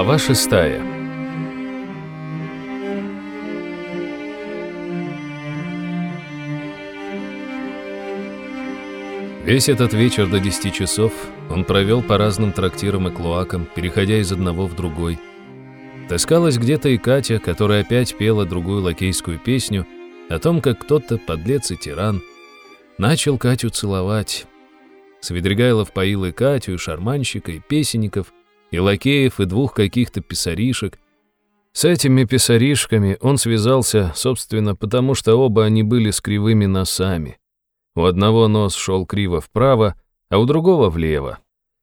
Глава шестая Весь этот вечер до 10 часов он провел по разным трактирам и клоакам, переходя из одного в другой. Таскалась где-то и Катя, которая опять пела другую лакейскую песню о том, как кто-то, подлец и тиран, начал Катю целовать. Свидригайлов поил и Катю, и шарманщика, и песенников, и лакеев, и двух каких-то писаришек. С этими писаришками он связался, собственно, потому что оба они были с кривыми носами. У одного нос шел криво вправо, а у другого влево.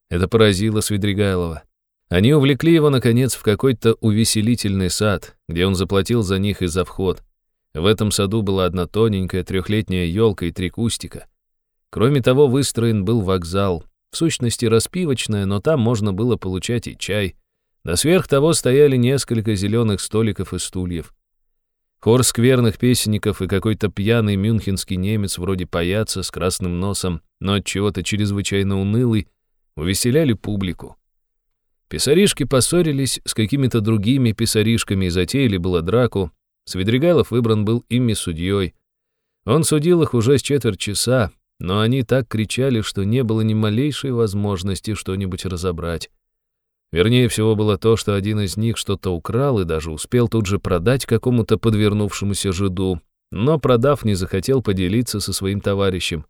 Это поразило Свидригайлова. Они увлекли его, наконец, в какой-то увеселительный сад, где он заплатил за них и за вход. В этом саду была одна тоненькая трехлетняя елка и три кустика. Кроме того, выстроен был вокзал, в сущности распивочная, но там можно было получать и чай. Да сверх того стояли несколько зеленых столиков и стульев. Хор скверных песенников и какой-то пьяный мюнхенский немец вроде паяца с красным носом, но от чего-то чрезвычайно унылый, увеселяли публику. Писаришки поссорились с какими-то другими писаришками и затеяли было драку. Свидригайлов выбран был ими судьей. Он судил их уже с четверть часа, но они так кричали, что не было ни малейшей возможности что-нибудь разобрать. Вернее всего было то, что один из них что-то украл и даже успел тут же продать какому-то подвернувшемуся жиду, но, продав, не захотел поделиться со своим товарищем.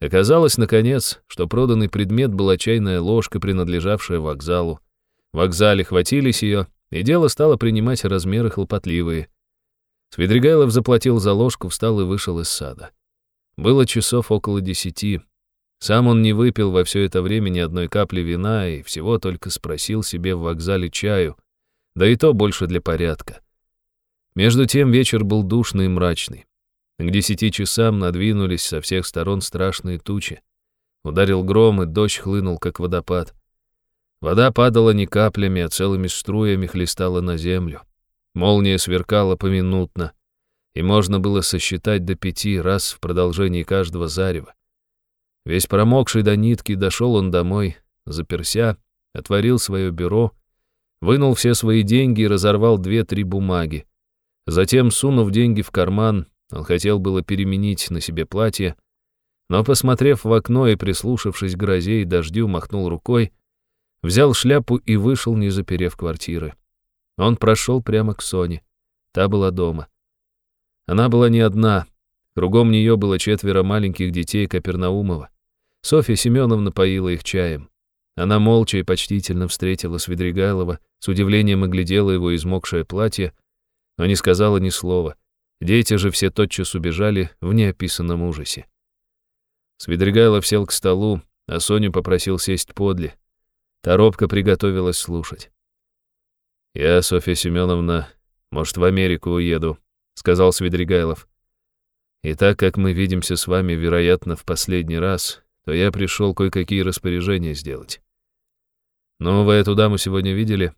Оказалось, наконец, что проданный предмет была чайная ложка, принадлежавшая вокзалу. В вокзале хватились ее, и дело стало принимать размеры хлопотливые. Свидригайлов заплатил за ложку, встал и вышел из сада. Было часов около десяти. Сам он не выпил во все это время ни одной капли вина и всего только спросил себе в вокзале чаю, да и то больше для порядка. Между тем вечер был душный и мрачный. К десяти часам надвинулись со всех сторон страшные тучи. Ударил гром, и дождь хлынул, как водопад. Вода падала не каплями, а целыми струями хлестала на землю. Молния сверкала поминутно и можно было сосчитать до пяти раз в продолжении каждого зарева. Весь промокший до нитки дошел он домой, заперся, отворил свое бюро, вынул все свои деньги и разорвал две-три бумаги. Затем, сунув деньги в карман, он хотел было переменить на себе платье, но, посмотрев в окно и прислушавшись к грозе и дождю, махнул рукой, взял шляпу и вышел, не заперев квартиры. Он прошел прямо к Соне. Та была дома. Она была не одна. Кругом нее было четверо маленьких детей Капернаумова. Софья Семеновна поила их чаем. Она молча и почтительно встретила Свидригайлова, с удивлением оглядела его измокшее платье, но не сказала ни слова. Дети же все тотчас убежали в неописанном ужасе. Свидригайлов сел к столу, а Соню попросил сесть подле. Торопка приготовилась слушать. «Я, Софья Семеновна, может, в Америку уеду», сказал Свидригайлов. И так как мы видимся с вами, вероятно, в последний раз, то я пришел кое-какие распоряжения сделать. Ну, вы эту даму сегодня видели?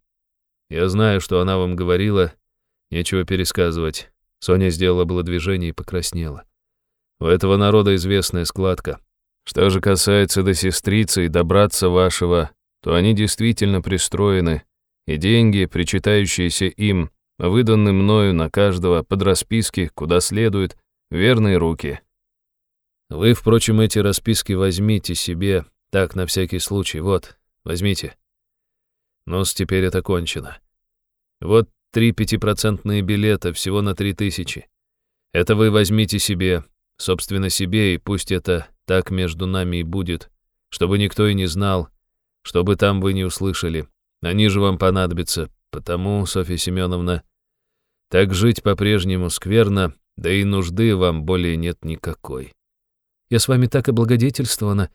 Я знаю, что она вам говорила, нечего пересказывать. Соня сделала было движение и покраснела. У этого народа известная складка. Что же касается до сестрицы и добраться вашего, то они действительно пристроены, и деньги, причитающиеся им, выданный мною на каждого под расписки, куда следует, верные руки. Вы, впрочем, эти расписки возьмите себе, так, на всякий случай, вот, возьмите. ну теперь это кончено. Вот три пятипроцентные билета, всего на три тысячи. Это вы возьмите себе, собственно себе, и пусть это так между нами и будет, чтобы никто и не знал, чтобы там вы не услышали. Они же вам понадобятся, потому, Софья Семеновна, так жить по-прежнему скверно, да и нужды вам более нет никакой. Я с вами так облагодетельствована,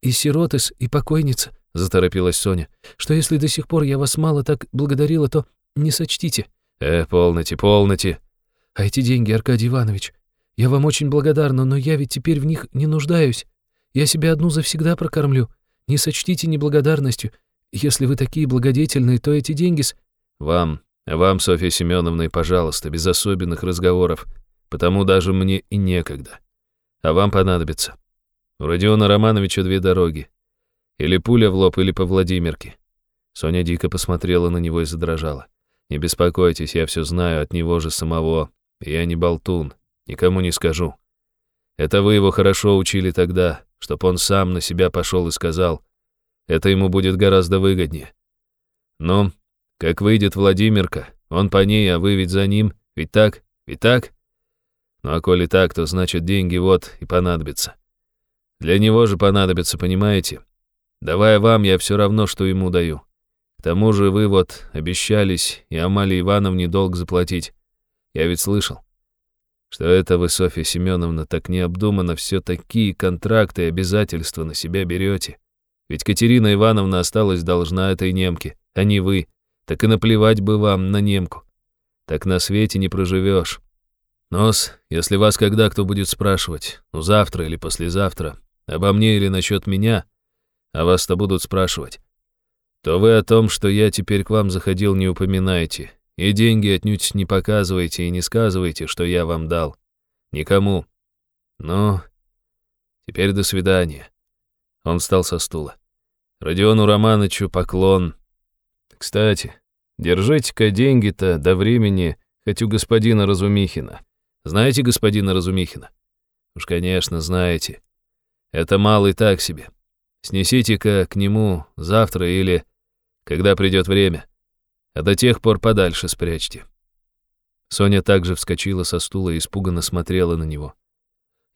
и сиротес, и покойница, — заторопилась Соня, — что если до сих пор я вас мало так благодарила, то не сочтите. Э, полноте, полноте. А эти деньги, Аркадий Иванович, я вам очень благодарна, но я ведь теперь в них не нуждаюсь. Я себя одну завсегда прокормлю. Не сочтите неблагодарностью. Если вы такие благодетельные, то эти деньги с... Вам, вам, Софья Семеновна, и пожалуйста, без особенных разговоров, потому даже мне и некогда. А вам понадобится. У Родиона Романовича две дороги. Или пуля в лоб, или по Владимирке. Соня дико посмотрела на него и задрожала. «Не беспокойтесь, я все знаю от него же самого. Я не болтун, никому не скажу. Это вы его хорошо учили тогда, чтоб он сам на себя пошел и сказал. Это ему будет гораздо выгоднее. Ну, как выйдет Владимирка, он по ней, а вы ведь за ним, ведь так, ведь так? Ну а коли так, то значит деньги вот и понадобятся. Для него же понадобятся, понимаете? Давая вам, я все равно, что ему даю. К тому же вы вот обещались и Амалии Ивановне долг заплатить. Я ведь слышал, что это вы, Софья Семеновна, так необдуманно все такие контракты и обязательства на себя берете. Ведь Катерина Ивановна осталась должна этой немке, а не вы. Так и наплевать бы вам на немку. Так на свете не проживешь. Нос, если вас когда кто будет спрашивать, ну завтра или послезавтра, обо мне или насчет меня, а вас-то будут спрашивать, то вы о том, что я теперь к вам заходил, не упоминайте, и деньги отнюдь не показывайте и не сказывайте, что я вам дал. Никому. Ну, теперь до свидания. Он встал со стула. Родиону Романовичу поклон. Кстати, держите-ка деньги-то до времени хоть у господина Разумихина. Знаете господина Разумихина? Уж, конечно, знаете. Это малый так себе. Снесите-ка к нему завтра или когда придет время. А до тех пор подальше спрячьте. Соня также вскочила со стула и испуганно смотрела на него.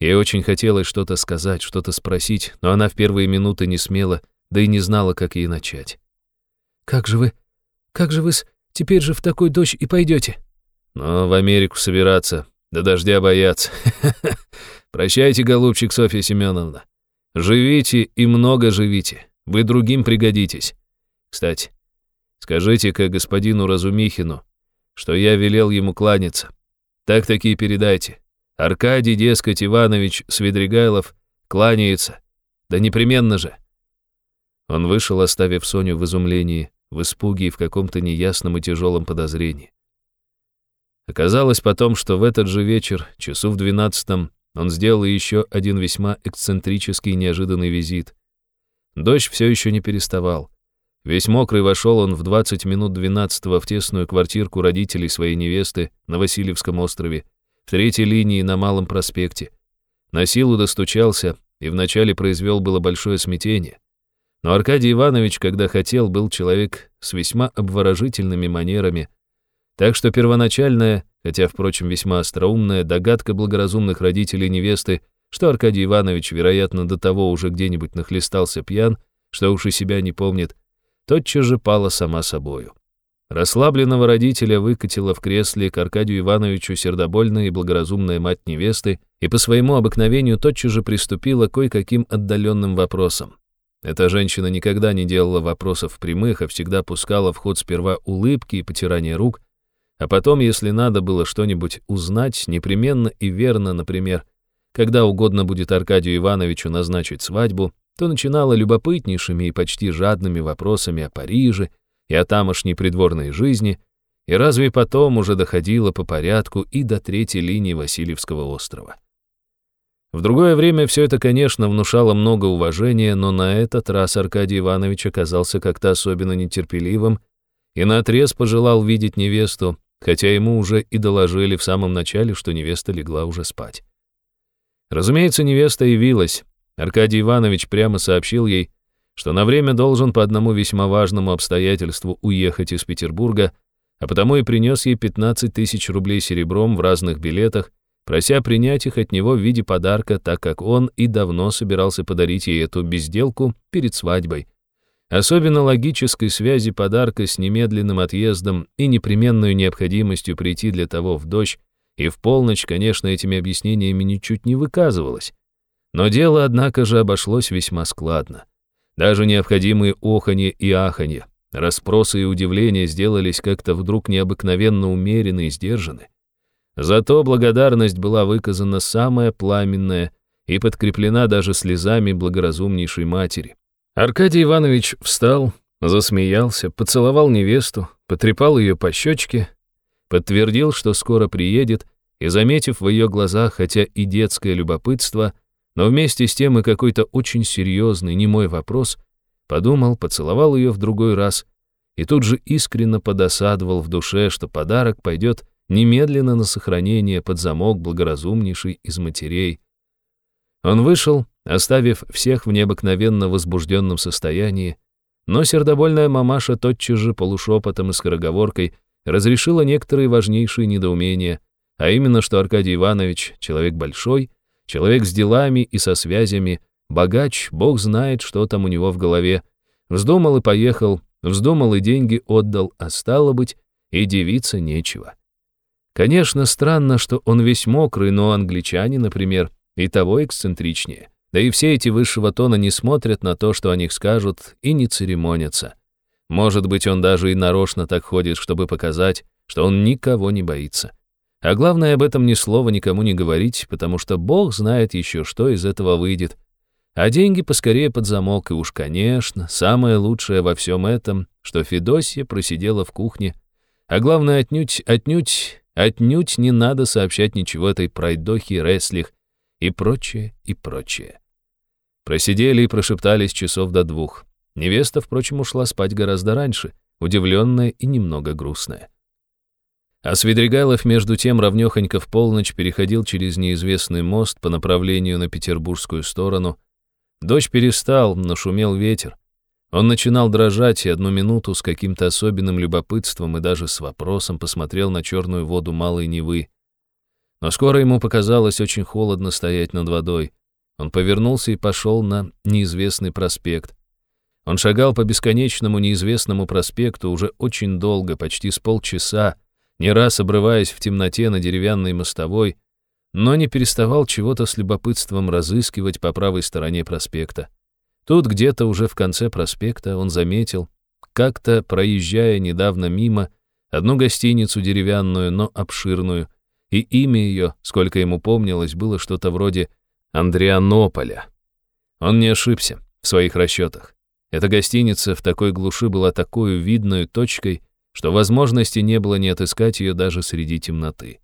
Ей очень хотелось что-то сказать, что-то спросить, но она в первые минуты не смела, да и не знала, как ей начать. «Как же вы? Как же вы с... теперь же в такой дождь и пойдете?» «Но в Америку собираться, до дождя бояться. Прощайте, голубчик Софья Семеновна. Живите и много живите, вы другим пригодитесь. Кстати, скажите-ка господину Разумихину, что я велел ему кланяться. Так-таки передайте. Аркадий, дескать, Иванович Свидригайлов кланяется. Да непременно же. Он вышел, оставив Соню в изумлении, в испуге и в каком-то неясном и тяжелом подозрении. Оказалось потом, что в этот же вечер, часу в двенадцатом, он сделал еще один весьма эксцентрический и неожиданный визит. Дождь все еще не переставал. Весь мокрый вошел он в 20 минут 12 в тесную квартирку родителей своей невесты на Васильевском острове, в третьей линии на Малом проспекте. На силу достучался и вначале произвел было большое смятение. Но Аркадий Иванович, когда хотел, был человек с весьма обворожительными манерами, так что первоначальная, хотя, впрочем, весьма остроумная, догадка благоразумных родителей невесты, что Аркадий Иванович, вероятно, до того уже где-нибудь нахлестался пьян, что уж и себя не помнит, тотчас же пала сама собою. Расслабленного родителя выкатила в кресле к Аркадию Ивановичу сердобольная и благоразумная мать невесты и по своему обыкновению тотчас же приступила кое-каким отдаленным вопросам. Эта женщина никогда не делала вопросов прямых, а всегда пускала в ход сперва улыбки и потирание рук, а потом, если надо было что-нибудь узнать, непременно и верно, например, когда угодно будет Аркадию Ивановичу назначить свадьбу, то начинала любопытнейшими и почти жадными вопросами о Париже и о тамошней придворной жизни, и разве потом уже доходила по порядку и до третьей линии Васильевского острова. В другое время все это, конечно, внушало много уважения, но на этот раз Аркадий Иванович оказался как-то особенно нетерпеливым и наотрез пожелал видеть невесту, хотя ему уже и доложили в самом начале, что невеста легла уже спать. Разумеется, невеста явилась. Аркадий Иванович прямо сообщил ей, что на время должен по одному весьма важному обстоятельству уехать из Петербурга, а потому и принес ей 15 тысяч рублей серебром в разных билетах, прося принять их от него в виде подарка, так как он и давно собирался подарить ей эту безделку перед свадьбой, Особенно логической связи подарка с немедленным отъездом и непременной необходимостью прийти для того в дождь, и в полночь, конечно, этими объяснениями ничуть не выказывалось. Но дело, однако же, обошлось весьма складно. Даже необходимые оханье и аханье, расспросы и удивления сделались как-то вдруг необыкновенно умерены и сдержаны. Зато благодарность была выказана самая пламенная и подкреплена даже слезами благоразумнейшей матери. Аркадий Иванович встал, засмеялся, поцеловал невесту, потрепал ее по щечке, подтвердил, что скоро приедет, и, заметив в ее глазах, хотя и детское любопытство, но вместе с тем и какой-то очень серьезный, немой вопрос, подумал, поцеловал ее в другой раз, и тут же искренне подосадовал в душе, что подарок пойдет немедленно на сохранение под замок благоразумнейший из матерей. Он вышел, оставив всех в необыкновенно возбужденном состоянии, но сердобольная мамаша тотчас же полушепотом и скороговоркой разрешила некоторые важнейшие недоумения, а именно, что Аркадий Иванович — человек большой, человек с делами и со связями, богач, бог знает, что там у него в голове, вздумал и поехал, вздумал и деньги отдал, а стало быть, и девиться нечего. Конечно, странно, что он весь мокрый, но англичане, например, и того эксцентричнее. Да и все эти высшего тона не смотрят на то, что о них скажут, и не церемонятся. Может быть, он даже и нарочно так ходит, чтобы показать, что он никого не боится. А главное, об этом ни слова никому не говорить, потому что Бог знает еще, что из этого выйдет. А деньги поскорее под замок, и уж, конечно, самое лучшее во всем этом, что Федосья просидела в кухне, а главное, отнюдь, отнюдь Отнюдь не надо сообщать ничего этой пройдохе Реслих и прочее, и прочее. Просидели и прошептались часов до двух. Невеста, впрочем, ушла спать гораздо раньше, удивленная и немного грустная. А Свидригайлов между тем равнёхонько в полночь переходил через неизвестный мост по направлению на петербургскую сторону. Дождь перестал, но шумел ветер. Он начинал дрожать и одну минуту с каким-то особенным любопытством и даже с вопросом посмотрел на черную воду Малой Невы. Но скоро ему показалось очень холодно стоять над водой. Он повернулся и пошел на неизвестный проспект. Он шагал по бесконечному неизвестному проспекту уже очень долго, почти с полчаса, не раз обрываясь в темноте на деревянной мостовой, но не переставал чего-то с любопытством разыскивать по правой стороне проспекта. Тут где-то уже в конце проспекта он заметил, как-то проезжая недавно мимо, одну гостиницу деревянную, но обширную, и имя ее, сколько ему помнилось, было что-то вроде Андрианополя. Он не ошибся в своих расчетах. Эта гостиница в такой глуши была такой видной точкой, что возможности не было не отыскать ее даже среди темноты.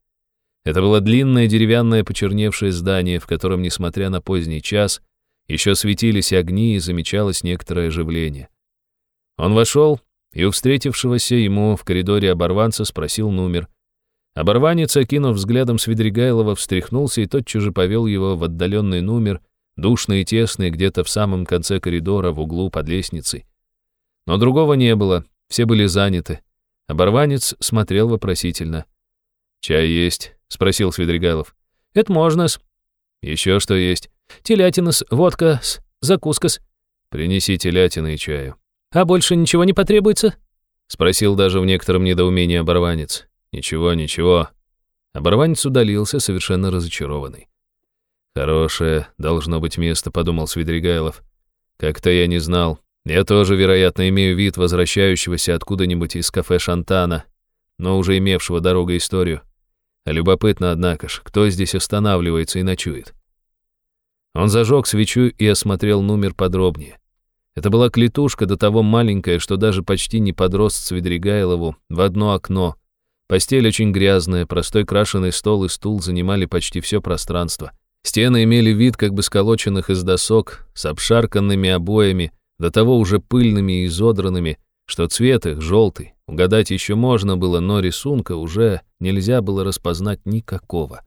Это было длинное деревянное почерневшее здание, в котором, несмотря на поздний час, еще светились огни и замечалось некоторое оживление. Он вошел и у встретившегося ему в коридоре оборванца спросил номер. Оборванец, окинув взглядом Свидригайлова, встряхнулся и тотчас же повел его в отдаленный номер, душный и тесный, где-то в самом конце коридора, в углу под лестницей. Но другого не было, все были заняты. Оборванец смотрел вопросительно. «Чай есть?» — спросил Свидригайлов. «Это можно-с». «Еще что есть?» Телятина-с, водка-с, закуска-с. Принеси телятины и чаю. А больше ничего не потребуется? Спросил даже в некотором недоумении оборванец. Ничего, ничего. Оборванец удалился, совершенно разочарованный. «Хорошее должно быть место», — подумал Свидригайлов. «Как-то я не знал. Я тоже, вероятно, имею вид возвращающегося откуда-нибудь из кафе Шантана, но уже имевшего дорогу историю. Любопытно, однако ж, кто здесь останавливается и ночует?» Он зажег свечу и осмотрел номер подробнее. Это была клетушка до того маленькая, что даже почти не подрос Цвидригайлову в одно окно. Постель очень грязная, простой крашеный стол и стул занимали почти все пространство. Стены имели вид как бы сколоченных из досок, с обшарканными обоями, до того уже пыльными и изодранными, что цвет их желтый. Угадать еще можно было, но рисунка уже нельзя было распознать никакого.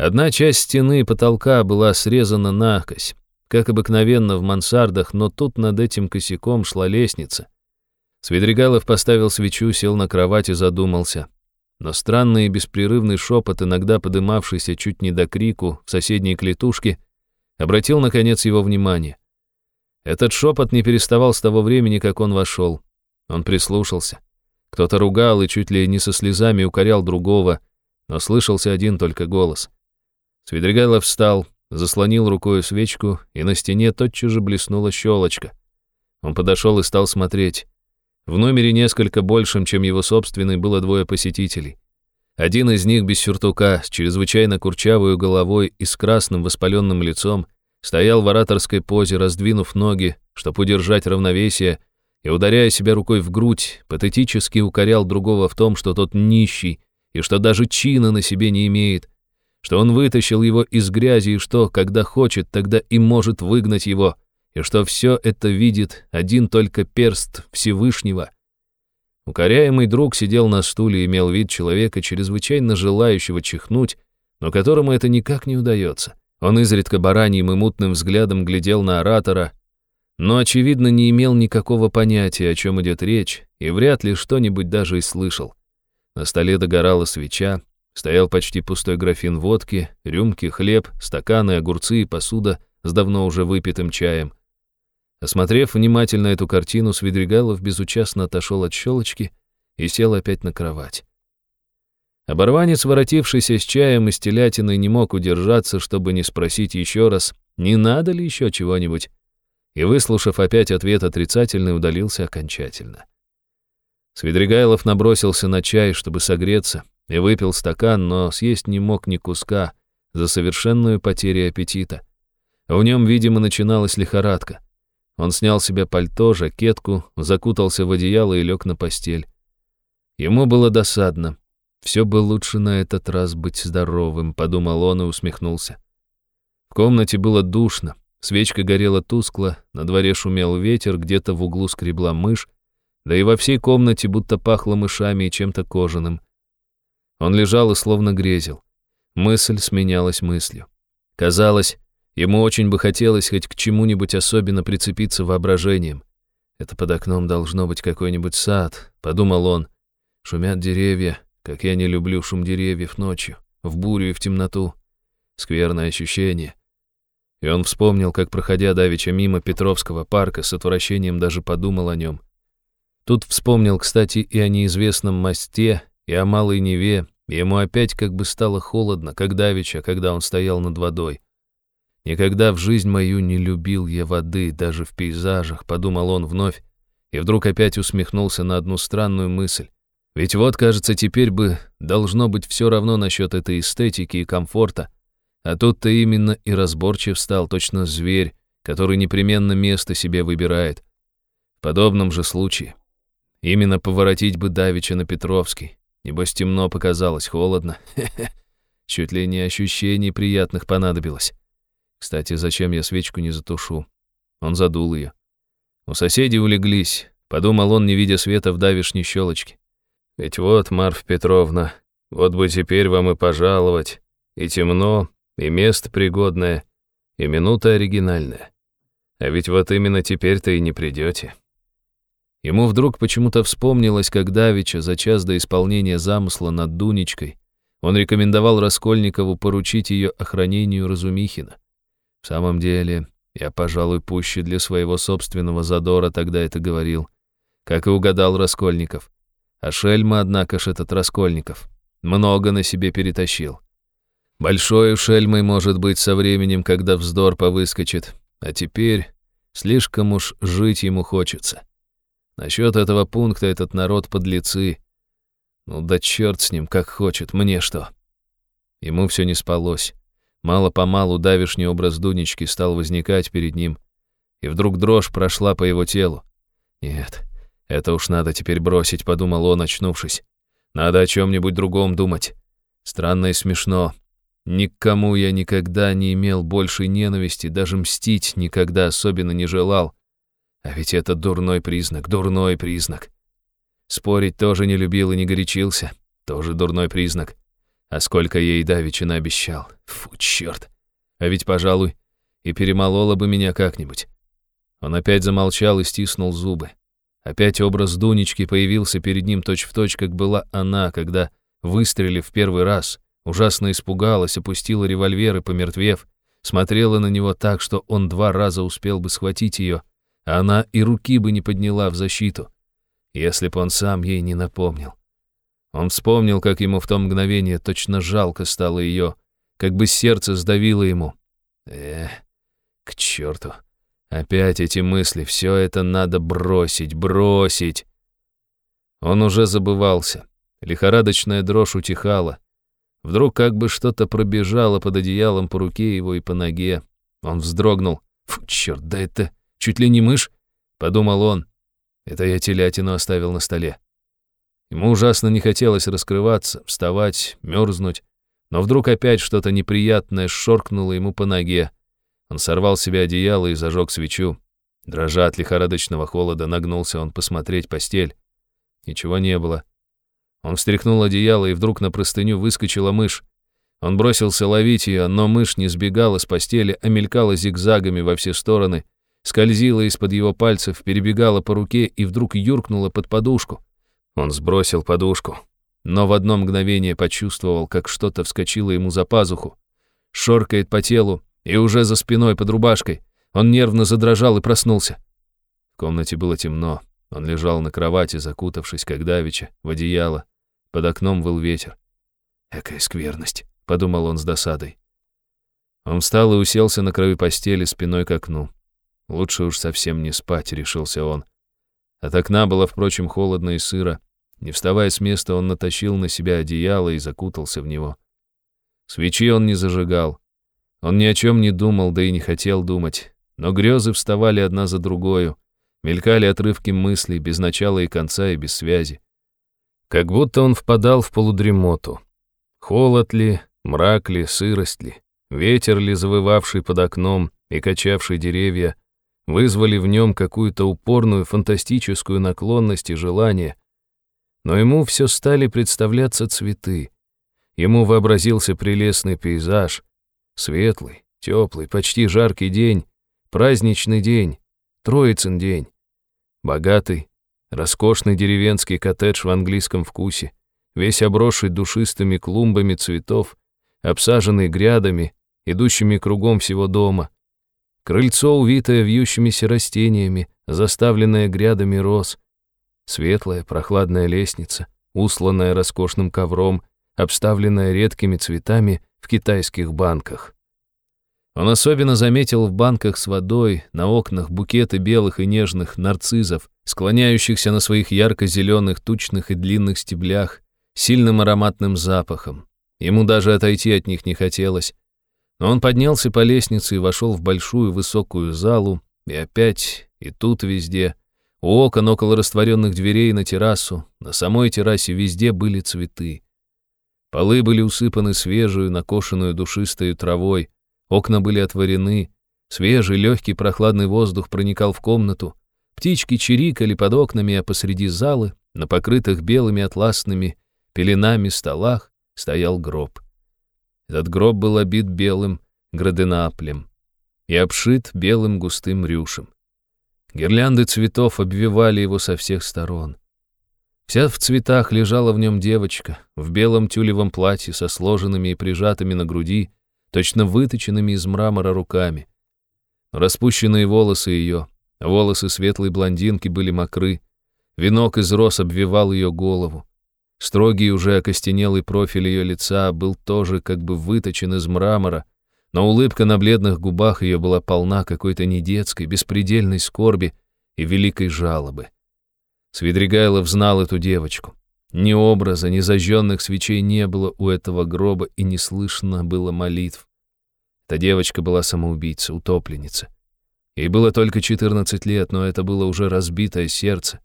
Одна часть стены и потолка была срезана накось, как обыкновенно в мансардах, но тут над этим косяком шла лестница. Свидригайлов поставил свечу, сел на кровать и задумался. Но странный и беспрерывный шепот, иногда подымавшийся чуть не до крику в соседней клетушке, обратил, наконец, его внимание. Этот шепот не переставал с того времени, как он вошел. Он прислушался. Кто-то ругал и чуть ли не со слезами укорял другого, но слышался один только голос — Свидригайлов встал, заслонил рукой свечку, и на стене тотчас же блеснула щелочка. Он подошел и стал смотреть. В номере несколько большим, чем его собственный, было двое посетителей. Один из них без сюртука, с чрезвычайно курчавой головой и с красным воспаленным лицом, стоял в ораторской позе, раздвинув ноги, чтобы удержать равновесие, и, ударяя себя рукой в грудь, патетически укорял другого в том, что тот нищий, и что даже чина на себе не имеет, что он вытащил его из грязи и что, когда хочет, тогда и может выгнать его, и что все это видит один только перст Всевышнего. Укоряемый друг сидел на стуле и имел вид человека, чрезвычайно желающего чихнуть, но которому это никак не удается. Он изредка бараньим и мутным взглядом глядел на оратора, но, очевидно, не имел никакого понятия, о чем идет речь, и вряд ли что-нибудь даже и слышал. На столе догорала свеча, стоял почти пустой графин водки, рюмки, хлеб, стаканы, огурцы и посуда с давно уже выпитым чаем. Осмотрев внимательно эту картину, Свидригайлов безучастно отошел от щелочки и сел опять на кровать. Оборванец, воротившийся с чаем и с телятиной, не мог удержаться, чтобы не спросить еще раз, не надо ли еще чего-нибудь и, выслушав опять ответ отрицательный, удалился окончательно. Свидригайлов набросился на чай, чтобы согреться, и выпил стакан, но съесть не мог ни куска за совершенную потерю аппетита. В нем, видимо, начиналась лихорадка. Он снял себе пальто, жакетку, закутался в одеяло и лег на постель. Ему было досадно. Все бы лучше на этот раз быть здоровым, подумал он и усмехнулся. В комнате было душно, Свечка горела тускло, на дворе шумел ветер, где-то в углу скребла мышь, да и во всей комнате будто пахло мышами и чем-то кожаным. Он лежал и словно грезил. Мысль сменялась мыслью. Казалось, ему очень бы хотелось хоть к чему-нибудь особенно прицепиться воображением. Это под окном должно быть какой-нибудь сад, подумал он. Шумят деревья, как я не люблю шум деревьев ночью, в бурю и в темноту. Скверное ощущение. И он вспомнил, как, проходя давеча мимо Петровского парка, с отвращением даже подумал о нем. Тут вспомнил, кстати, и о неизвестном мосте, и о Малой Неве, ему опять как бы стало холодно, как давеча, когда он стоял над водой. «Никогда в жизнь мою не любил я воды, даже в пейзажах», — подумал он вновь, и вдруг опять усмехнулся на одну странную мысль. Ведь вот, кажется, теперь бы должно быть все равно насчет этой эстетики и комфорта, а тут-то именно и разборчив стал точно зверь, который непременно место себе выбирает. В подобном же случае. Именно поворотить бы Давича на Петровский. Небось темно показалось, холодно. Чуть ли не ощущений приятных понадобилось. Кстати, зачем я свечку не затушу? Он задул ее. У соседей улеглись, подумал он, не видя света в давишней щелочке. Ведь вот, Марф Петровна, вот бы теперь вам и пожаловать. И темно, и место пригодное, и минута оригинальная. А ведь вот именно теперь-то и не придете. Ему вдруг почему-то вспомнилось, как Давича за час до исполнения замысла над Дунечкой он рекомендовал Раскольникову поручить ее охранению Разумихина. В самом деле, я, пожалуй, пуще для своего собственного задора тогда это говорил, как и угадал Раскольников. А шельма, однако ж, этот Раскольников, много на себе перетащил. Большой шельмой может быть со временем, когда вздор повыскочит, а теперь слишком уж жить ему хочется. Насчет этого пункта этот народ подлецы. Ну да черт с ним, как хочет, мне что. Ему все не спалось. Мало-помалу давишний образ Дунечки стал возникать перед ним, и вдруг дрожь прошла по его телу. Нет, это уж надо теперь бросить, подумал он, очнувшись. Надо о чем-нибудь другом думать. Странно и смешно, Никому я никогда не имел большей ненависти, даже мстить никогда особенно не желал. А ведь это дурной признак, дурной признак. Спорить тоже не любил и не горячился, тоже дурной признак. А сколько ей давеча обещал. Фу, черт. А ведь, пожалуй, и перемолола бы меня как-нибудь. Он опять замолчал и стиснул зубы. Опять образ Дунечки появился перед ним точь-в-точь, точь, как была она, когда, выстрелив в первый раз, Ужасно испугалась, опустила револьвер и, помертвев, смотрела на него так, что он два раза успел бы схватить ее, она и руки бы не подняла в защиту, если бы он сам ей не напомнил. Он вспомнил, как ему в то мгновение точно жалко стало ее, как бы сердце сдавило ему. Эх, к черту. Опять эти мысли, все это надо бросить, бросить. Он уже забывался. Лихорадочная дрожь утихала. Вдруг как бы что-то пробежало под одеялом по руке его и по ноге. Он вздрогнул. «Фу, черт, да это чуть ли не мышь?» — подумал он. Это я телятину оставил на столе. Ему ужасно не хотелось раскрываться, вставать, мерзнуть. Но вдруг опять что-то неприятное шоркнуло ему по ноге. Он сорвал с себя одеяло и зажег свечу. Дрожа от лихорадочного холода, нагнулся он посмотреть постель. Ничего не было. Он встряхнул одеяло, и вдруг на простыню выскочила мышь. Он бросился ловить ее, но мышь не сбегала с постели, а мелькала зигзагами во все стороны, скользила из-под его пальцев, перебегала по руке и вдруг юркнула под подушку. Он сбросил подушку, но в одно мгновение почувствовал, как что-то вскочило ему за пазуху. Шоркает по телу и уже за спиной под рубашкой. Он нервно задрожал и проснулся. В комнате было темно. Он лежал на кровати, закутавшись, как давеча, в одеяло. Под окном выл ветер. «Экая скверность», — подумал он с досадой. Он встал и уселся на краю постели спиной к окну. Лучше уж совсем не спать, решился он. От окна было, впрочем, холодно и сыро. Не вставая с места, он натащил на себя одеяло и закутался в него. Свечи он не зажигал. Он ни о чем не думал, да и не хотел думать. Но грезы вставали одна за другою. Мелькали отрывки мыслей, без начала и конца и без связи. Как будто он впадал в полудремоту. Холод ли, мрак ли, сырость ли, ветер ли, завывавший под окном и качавший деревья, вызвали в нем какую-то упорную фантастическую наклонность и желание. Но ему все стали представляться цветы. Ему вообразился прелестный пейзаж, светлый, теплый, почти жаркий день, праздничный день, Троицын день, богатый, роскошный деревенский коттедж в английском вкусе, весь обросший душистыми клумбами цветов, обсаженный грядами, идущими кругом всего дома, Крыльцо, увитое вьющимися растениями, заставленное грядами роз. Светлая, прохладная лестница, усланная роскошным ковром, обставленная редкими цветами в китайских банках. Он особенно заметил в банках с водой, на окнах букеты белых и нежных нарциссов, склоняющихся на своих ярко-зеленых, тучных и длинных стеблях, сильным ароматным запахом. Ему даже отойти от них не хотелось, но он поднялся по лестнице и вошел в большую высокую залу, и опять, и тут везде, у окон около растворенных дверей на террасу, на самой террасе везде были цветы. Полы были усыпаны свежую, накошенную душистой травой, окна были отворены, свежий, легкий, прохладный воздух проникал в комнату, птички чирикали под окнами, а посреди залы, на покрытых белыми атласными пеленами столах, стоял гроб. Этот гроб был обит белым граденаплем и обшит белым густым рюшем. Гирлянды цветов обвивали его со всех сторон. Вся в цветах лежала в нем девочка, в белом тюлевом платье со сложенными и прижатыми на груди, точно выточенными из мрамора руками. Распущенные волосы ее, волосы светлой блондинки были мокры, венок из роз обвивал ее голову. Строгий, уже окостенелый профиль ее лица был тоже как бы выточен из мрамора, но улыбка на бледных губах ее была полна какой-то недетской, беспредельной скорби и великой жалобы. Свидригайлов знал эту девочку. Ни образа, ни зажженных свечей не было у этого гроба, и не слышно было молитв. Эта девочка была самоубийца, утопленница. Ей было только 14 лет, но это было уже разбитое сердце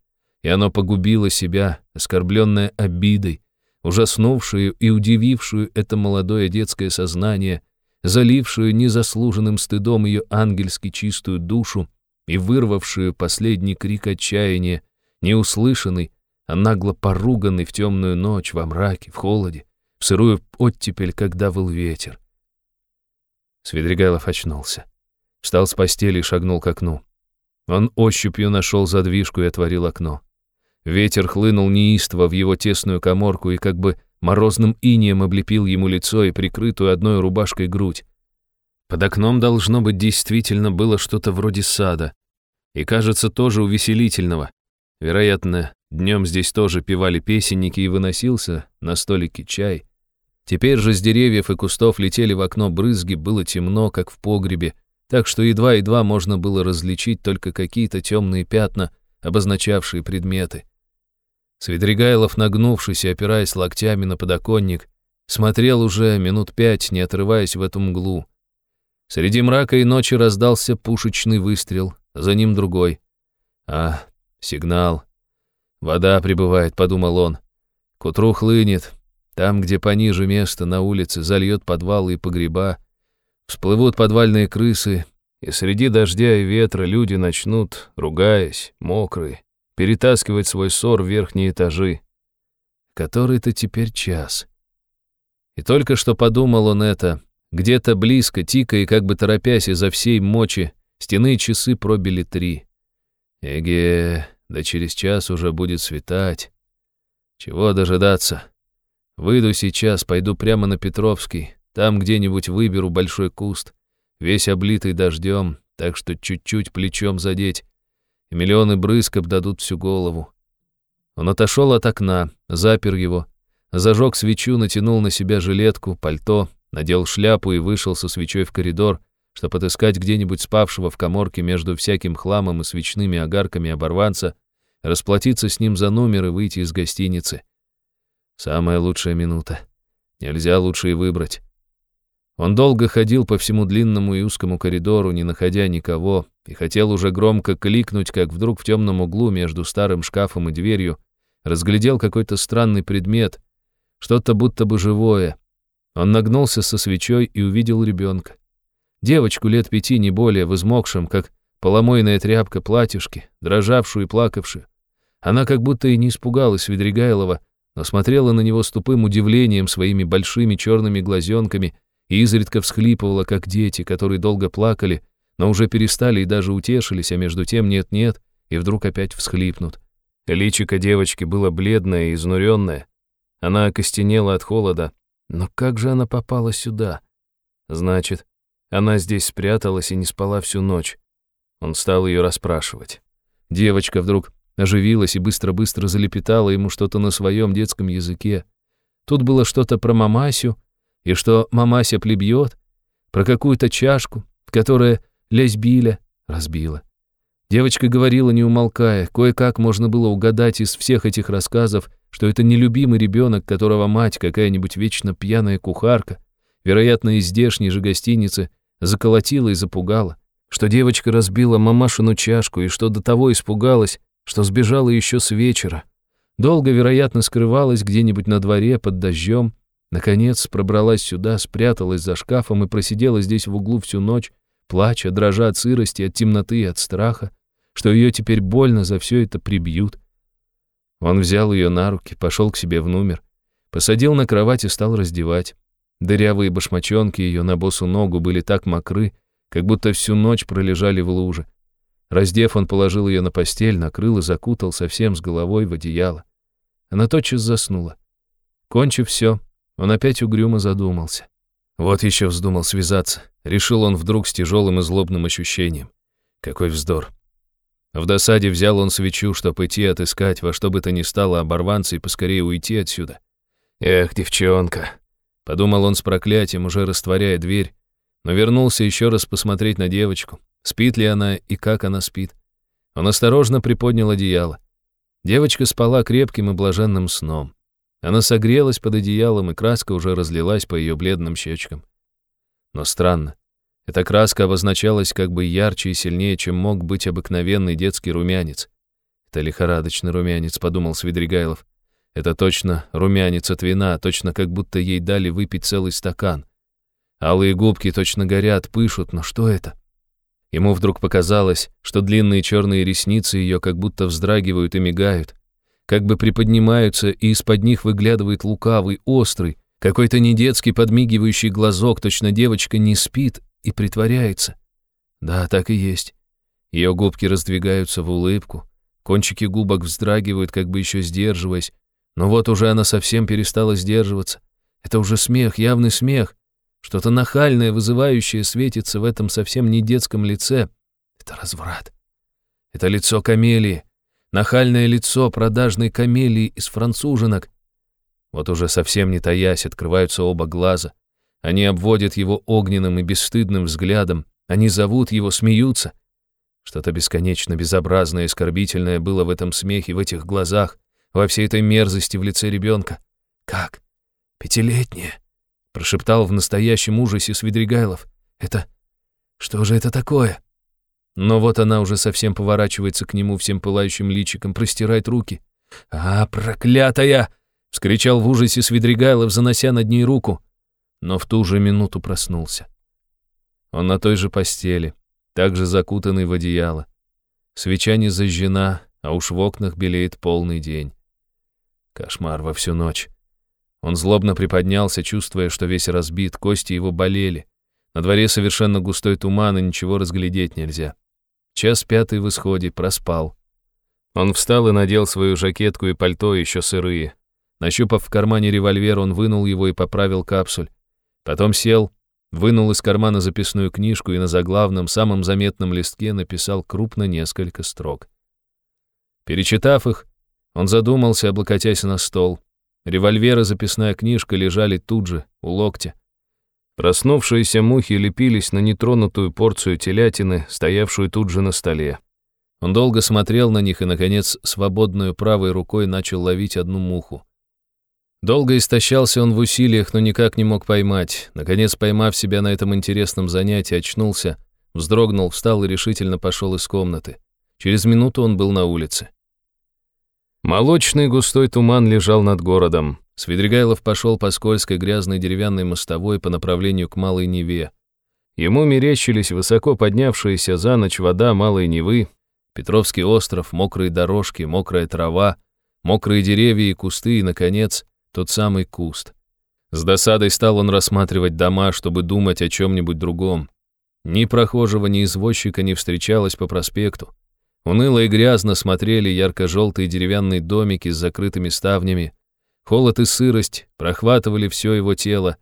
и оно погубило себя, оскорбленное обидой, ужаснувшую и удивившую это молодое детское сознание, залившую незаслуженным стыдом ее ангельски чистую душу и вырвавшую последний крик отчаяния, неуслышанный, а нагло поруганный в темную ночь, во мраке, в холоде, в сырую оттепель, когда был ветер. Свидригайлов очнулся. Встал с постели и шагнул к окну. Он ощупью нашел задвижку и отворил окно. Ветер хлынул неистово в его тесную коморку и как бы морозным инием облепил ему лицо и прикрытую одной рубашкой грудь. Под окном, должно быть, действительно было что-то вроде сада. И, кажется, тоже увеселительного. Вероятно, днем здесь тоже певали песенники и выносился на столике чай. Теперь же с деревьев и кустов летели в окно брызги, было темно, как в погребе, так что едва-едва можно было различить только какие-то темные пятна, обозначавшие предметы. Свидригайлов, нагнувшись и опираясь локтями на подоконник, смотрел уже минут пять, не отрываясь в эту мглу. Среди мрака и ночи раздался пушечный выстрел, за ним другой. А, сигнал. Вода прибывает, подумал он. К утру хлынет. Там, где пониже место на улице, зальет подвалы и погреба. Всплывут подвальные крысы, и среди дождя и ветра люди начнут, ругаясь, мокрые, перетаскивать свой ссор в верхние этажи. Который-то теперь час. И только что подумал он это, где-то близко, тихо и как бы торопясь изо всей мочи, стены часы пробили три. Эге, да через час уже будет светать. Чего дожидаться? Выйду сейчас, пойду прямо на Петровский, там где-нибудь выберу большой куст, весь облитый дождем, так что чуть-чуть плечом задеть, и миллионы брызг обдадут всю голову. Он отошел от окна, запер его, зажег свечу, натянул на себя жилетку, пальто, надел шляпу и вышел со свечой в коридор, чтобы отыскать где-нибудь спавшего в коморке между всяким хламом и свечными огарками оборванца, расплатиться с ним за номер и выйти из гостиницы. Самая лучшая минута. Нельзя лучше и выбрать. Он долго ходил по всему длинному и узкому коридору, не находя никого, и хотел уже громко кликнуть, как вдруг в темном углу между старым шкафом и дверью разглядел какой-то странный предмет, что-то будто бы живое. Он нагнулся со свечой и увидел ребенка. Девочку лет пяти, не более, в измокшем, как поломойная тряпка платьюшке, дрожавшую и плакавшую. Она как будто и не испугалась Свидригайлова, но смотрела на него с тупым удивлением своими большими черными глазенками и изредка всхлипывала, как дети, которые долго плакали, но уже перестали и даже утешились, а между тем нет-нет, и вдруг опять всхлипнут. Личико девочки было бледное и изнуренное. Она окостенела от холода. Но как же она попала сюда? Значит, она здесь спряталась и не спала всю ночь. Он стал ее расспрашивать. Девочка вдруг оживилась и быстро-быстро залепетала ему что-то на своем детском языке. Тут было что-то про мамасю, и что мамася плебьет, про какую-то чашку, которая лезбиля разбила. Девочка говорила, не умолкая, кое-как можно было угадать из всех этих рассказов, что это нелюбимый ребенок, которого мать, какая-нибудь вечно пьяная кухарка, вероятно, из здешней же гостиницы, заколотила и запугала, что девочка разбила мамашину чашку и что до того испугалась, что сбежала еще с вечера. Долго, вероятно, скрывалась где-нибудь на дворе под дождем, наконец пробралась сюда, спряталась за шкафом и просидела здесь в углу всю ночь, плача, дрожа от сырости, от темноты и от страха, что ее теперь больно за все это прибьют. Он взял ее на руки, пошел к себе в номер, посадил на кровать и стал раздевать. Дырявые башмачонки ее на босу ногу были так мокры, как будто всю ночь пролежали в луже. Раздев, он положил ее на постель, накрыл и закутал совсем с головой в одеяло. Она тотчас заснула. Кончив все, он опять угрюмо задумался. Вот еще вздумал связаться. Решил он вдруг с тяжелым и злобным ощущением. Какой вздор. В досаде взял он свечу, чтобы идти отыскать во что бы то ни стало оборванца и поскорее уйти отсюда. Эх, девчонка. Подумал он с проклятием, уже растворяя дверь, но вернулся еще раз посмотреть на девочку, спит ли она и как она спит. Он осторожно приподнял одеяло. Девочка спала крепким и блаженным сном. Она согрелась под одеялом, и краска уже разлилась по ее бледным щечкам. Но странно. Эта краска обозначалась как бы ярче и сильнее, чем мог быть обыкновенный детский румянец. «Это лихорадочный румянец», — подумал Свидригайлов. «Это точно румянец от вина, точно как будто ей дали выпить целый стакан. Алые губки точно горят, пышут, но что это?» Ему вдруг показалось, что длинные черные ресницы ее как будто вздрагивают и мигают, как бы приподнимаются, и из-под них выглядывает лукавый, острый, какой-то недетский подмигивающий глазок, точно девочка не спит и притворяется. Да, так и есть. Ее губки раздвигаются в улыбку, кончики губок вздрагивают, как бы еще сдерживаясь, но вот уже она совсем перестала сдерживаться. Это уже смех, явный смех. Что-то нахальное, вызывающее светится в этом совсем не детском лице. Это разврат. Это лицо камелии, Нахальное лицо продажной камелии из француженок. Вот уже совсем не таясь, открываются оба глаза. Они обводят его огненным и бесстыдным взглядом. Они зовут его, смеются. Что-то бесконечно безобразное и оскорбительное было в этом смехе, в этих глазах, во всей этой мерзости в лице ребенка. «Как? Пятилетняя?» — прошептал в настоящем ужасе Свидригайлов. «Это... Что же это такое?» Но вот она уже совсем поворачивается к нему всем пылающим личиком, простирает руки. «А, проклятая!» — вскричал в ужасе Свидригайлов, занося над ней руку. Но в ту же минуту проснулся. Он на той же постели, также закутанный в одеяло. Свеча не зажжена, а уж в окнах белеет полный день. Кошмар во всю ночь. Он злобно приподнялся, чувствуя, что весь разбит, кости его болели. На дворе совершенно густой туман, и ничего разглядеть нельзя. Час пятый в исходе, проспал. Он встал и надел свою жакетку и пальто, еще сырые. Нащупав в кармане револьвер, он вынул его и поправил капсуль. Потом сел, вынул из кармана записную книжку и на заглавном, самом заметном листке написал крупно несколько строк. Перечитав их, он задумался, облокотясь на стол. Револьвер и записная книжка лежали тут же, у локтя. Проснувшиеся мухи лепились на нетронутую порцию телятины, стоявшую тут же на столе. Он долго смотрел на них и, наконец, свободную правой рукой начал ловить одну муху. Долго истощался он в усилиях, но никак не мог поймать. Наконец, поймав себя на этом интересном занятии, очнулся, вздрогнул, встал и решительно пошел из комнаты. Через минуту он был на улице. Молочный густой туман лежал над городом. Свидригайлов пошел по скользкой грязной деревянной мостовой по направлению к Малой Неве. Ему мерещились высоко поднявшиеся за ночь вода Малой Невы, Петровский остров, мокрые дорожки, мокрая трава, мокрые деревья и кусты, и, наконец, тот самый куст. С досадой стал он рассматривать дома, чтобы думать о чем-нибудь другом. Ни прохожего, ни извозчика не встречалось по проспекту. Уныло и грязно смотрели ярко-желтые деревянные домики с закрытыми ставнями. Холод и сырость прохватывали все его тело.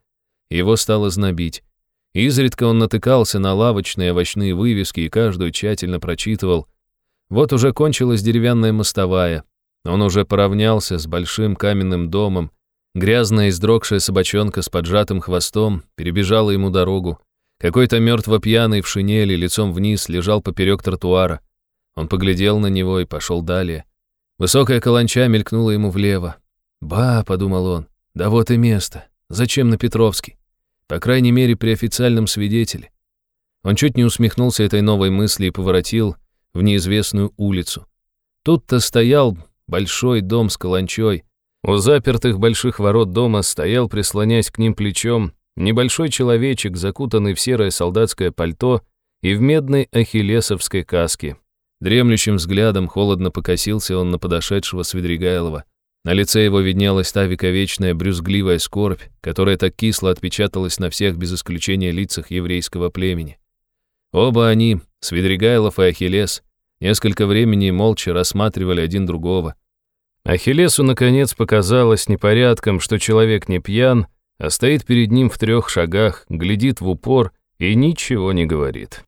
Его стало знобить. Изредка он натыкался на лавочные овощные вывески и каждую тщательно прочитывал. Вот уже кончилась деревянная мостовая. Он уже поравнялся с большим каменным домом, Грязная издрогшая собачонка с поджатым хвостом перебежала ему дорогу. Какой-то мертво пьяный в шинели лицом вниз лежал поперек тротуара. Он поглядел на него и пошел далее. Высокая каланча мелькнула ему влево. «Ба», — подумал он, — «да вот и место. Зачем на Петровский? По крайней мере, при официальном свидетеле». Он чуть не усмехнулся этой новой мысли и поворотил в неизвестную улицу. Тут-то стоял большой дом с каланчой, у запертых больших ворот дома стоял, прислонясь к ним плечом, небольшой человечек, закутанный в серое солдатское пальто и в медной ахиллесовской каске. Дремлющим взглядом холодно покосился он на подошедшего Свидригайлова. На лице его виднелась та вековечная брюзгливая скорбь, которая так кисло отпечаталась на всех без исключения лицах еврейского племени. Оба они, Свидригайлов и Ахиллес, несколько времени молча рассматривали один другого. Ахиллесу, наконец, показалось непорядком, что человек не пьян, а стоит перед ним в трех шагах, глядит в упор и ничего не говорит.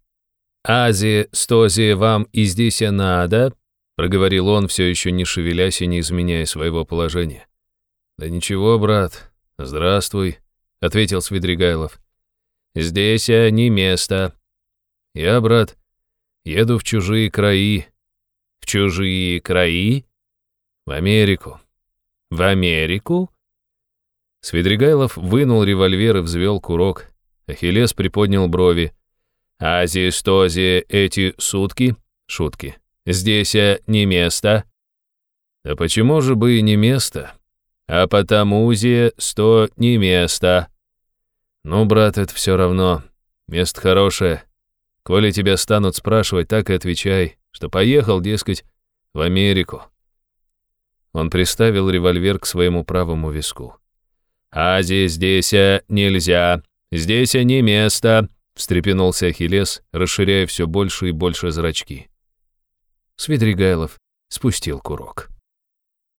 «Ази, стози, вам и здесь и надо?» — проговорил он, все еще не шевелясь и не изменяя своего положения. «Да ничего, брат. Здравствуй», — ответил Свидригайлов. «Здесь не место. Я, брат, еду в чужие краи». «В чужие краи?» В Америку. В Америку? Свидригайлов вынул револьвер и взвел курок. Ахиллес приподнял брови. «Ази, стози, эти сутки?» Шутки. «Здесь а, не место». «Да почему же бы и не место?» «А потому зе сто не место». «Ну, брат, это все равно. Место хорошее. Коли тебя станут спрашивать, так и отвечай, что поехал, дескать, в Америку». Он приставил револьвер к своему правому виску. «А здесь, здесь э, нельзя. Здесь э, не место», — встрепенулся Ахиллес, расширяя все больше и больше зрачки. Свидригайлов спустил курок.